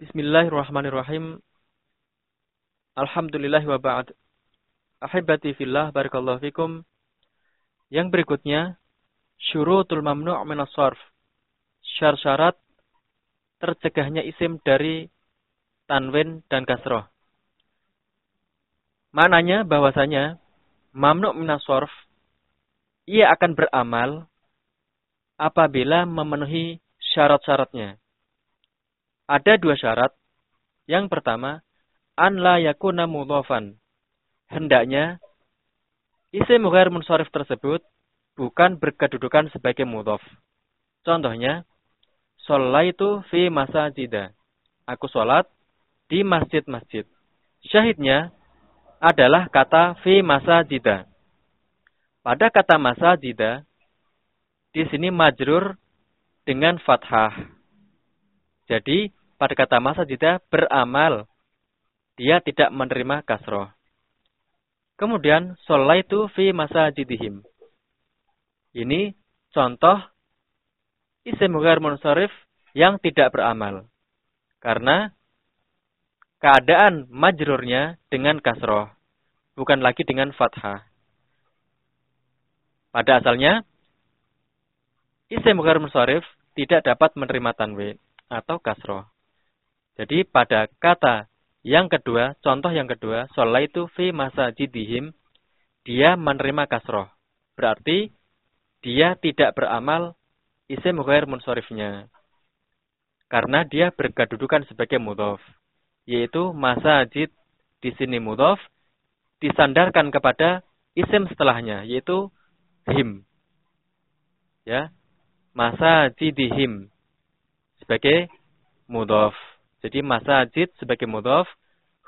Bismillahirrahmanirrahim. Alhamdulillah wa ba'd. Ahibati fillah barakallahu fikum. Yang berikutnya syurutul mamnu' min as-sarf. Syarat-syarat tercegahnya isim dari tanwin dan kasroh. Mananya bahwasanya mamnu' min as-sarf ia akan beramal apabila memenuhi syarat-syaratnya. Ada dua syarat. Yang pertama, an la yakuna mudhafan. Hendaknya isim ghair munsharif tersebut bukan berkedudukan sebagai mudhaf. Contohnya, itu fi masajida. Aku sholat di masjid-masjid. Syahidnya adalah kata fi masajida. Pada kata masajida, di sini majrur dengan fathah. Jadi, pada kata masa jeda beramal. Dia tidak menerima kasroh. Kemudian, itu fi masa jidihim. Ini contoh isim ghair munsharif yang tidak beramal. Karena keadaan majrurnya dengan kasroh. Bukan lagi dengan fathah. Pada asalnya, isim ghair tidak dapat menerima tanwin atau kasroh. Jadi pada kata yang kedua, contoh yang kedua, itu fi masa jidihim, dia menerima kasroh. Berarti dia tidak beramal isim ghair munsorifnya. Karena dia berkedudukan sebagai mudhof. Yaitu masajid di sini mudhof disandarkan kepada isim setelahnya, yaitu him. Ya, masajidihim sebagai mudhof. Jadi masajid sebagai mudhaf,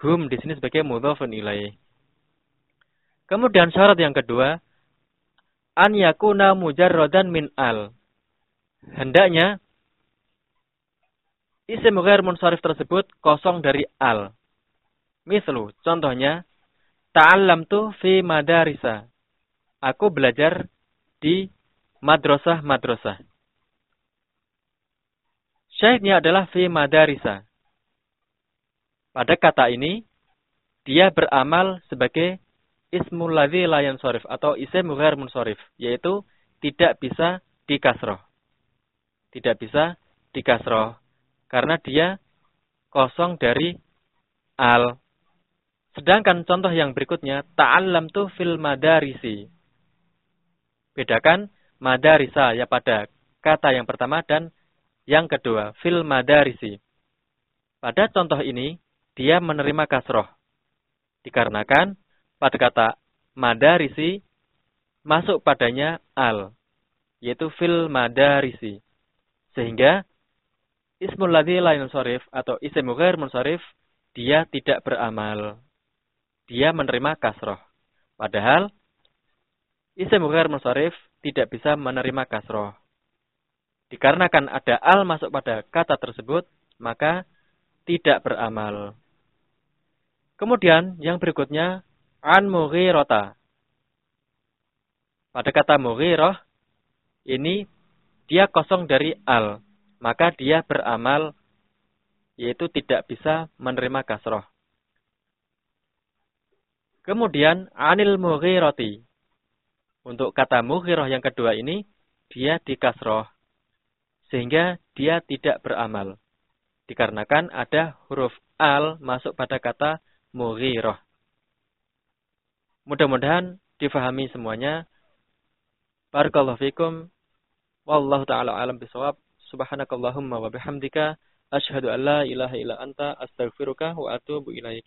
hum di sini sebagai mudhafun ilaih. Kemudian syarat yang kedua, an yakuna mujarradan min al. Hendaknya isim ghair munsharif tersebut kosong dari al. Mislu, contohnya, ta'allam tu fi madarisa. Aku belajar di madrasah-madrasah. Syahidnya adalah fi madarisa. Pada kata ini, dia beramal sebagai ismul ladzi la yansharif atau isim ghair munsharif, yaitu tidak bisa dikasroh. Tidak bisa dikasroh. Karena dia kosong dari al. Sedangkan contoh yang berikutnya, ta'allam tu fil madarisi. Bedakan madarisa ya pada kata yang pertama dan yang kedua, fil madarisi. Pada contoh ini, dia menerima kasroh. Dikarenakan pada kata madarisi masuk padanya al, yaitu fil madarisi. Sehingga ismul lain sorif atau isim ghair munsharif dia tidak beramal. Dia menerima kasroh. Padahal isim ghair munsharif tidak bisa menerima kasroh. Dikarenakan ada al masuk pada kata tersebut, maka tidak beramal. Kemudian yang berikutnya an mughirata. Pada kata mughirah ini dia kosong dari al, maka dia beramal yaitu tidak bisa menerima kasroh. Kemudian anil mughirati. Untuk kata mughirah yang kedua ini dia dikasroh sehingga dia tidak beramal. Dikarenakan ada huruf al masuk pada kata mughirah. Mudah-mudahan difahami semuanya. Barakallahu fikum. Wallahu taala alam bisawab. Subhanakallahumma wa bihamdika asyhadu an la ilaha illa anta astaghfiruka wa atubu ilaik.